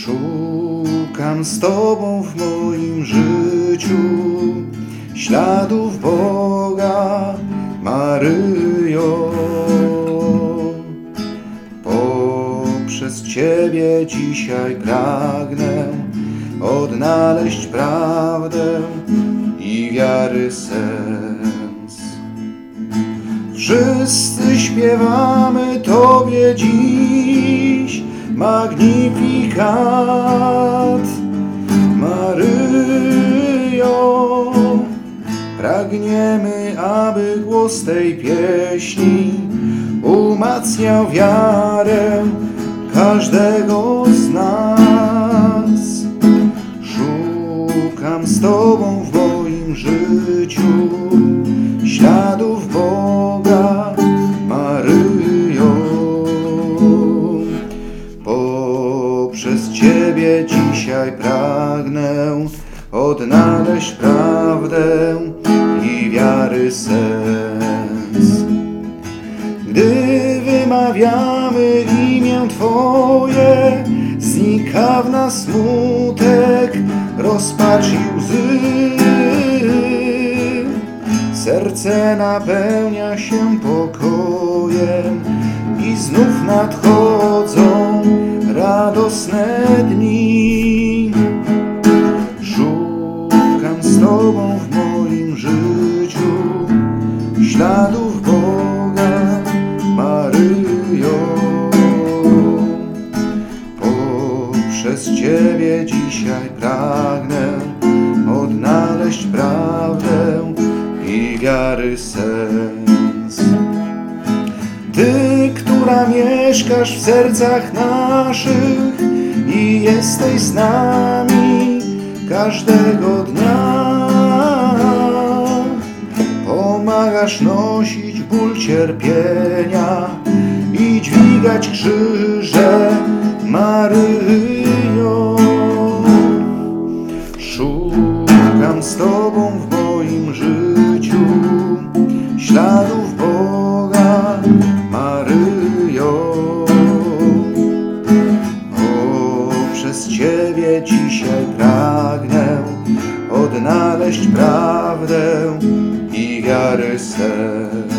Szukam z Tobą w moim życiu śladów Boga, Maryjo. Poprzez Ciebie dzisiaj pragnę odnaleźć prawdę i wiary sens. Wszyscy śpiewamy Tobie dziś Magnifikat, Maryjo. Pragniemy, aby głos tej pieśni umacniał wiarę każdego z nas. Szukam z Tobą w moim życiu śladów dzisiaj pragnę odnaleźć prawdę i wiary sens. Gdy wymawiamy imię Twoje, znika w nas smutek, rozpacz i łzy. Serce napełnia się pokojem i znów nadchodzą radosne dni. Tobą w moim życiu śladów Boga, Maryjo. Poprzez Ciebie dzisiaj pragnę odnaleźć prawdę i wiary sens. Ty, która mieszkasz w sercach naszych i jesteś z nami każdego dnia. Pomagasz nosić ból cierpienia i dźwigać krzyże, Maryjo. Szukam z Tobą w moim życiu śladów Boga, Maryjo. O, przez Ciebie dzisiaj pragnę odnaleźć prawdę i wiary sens.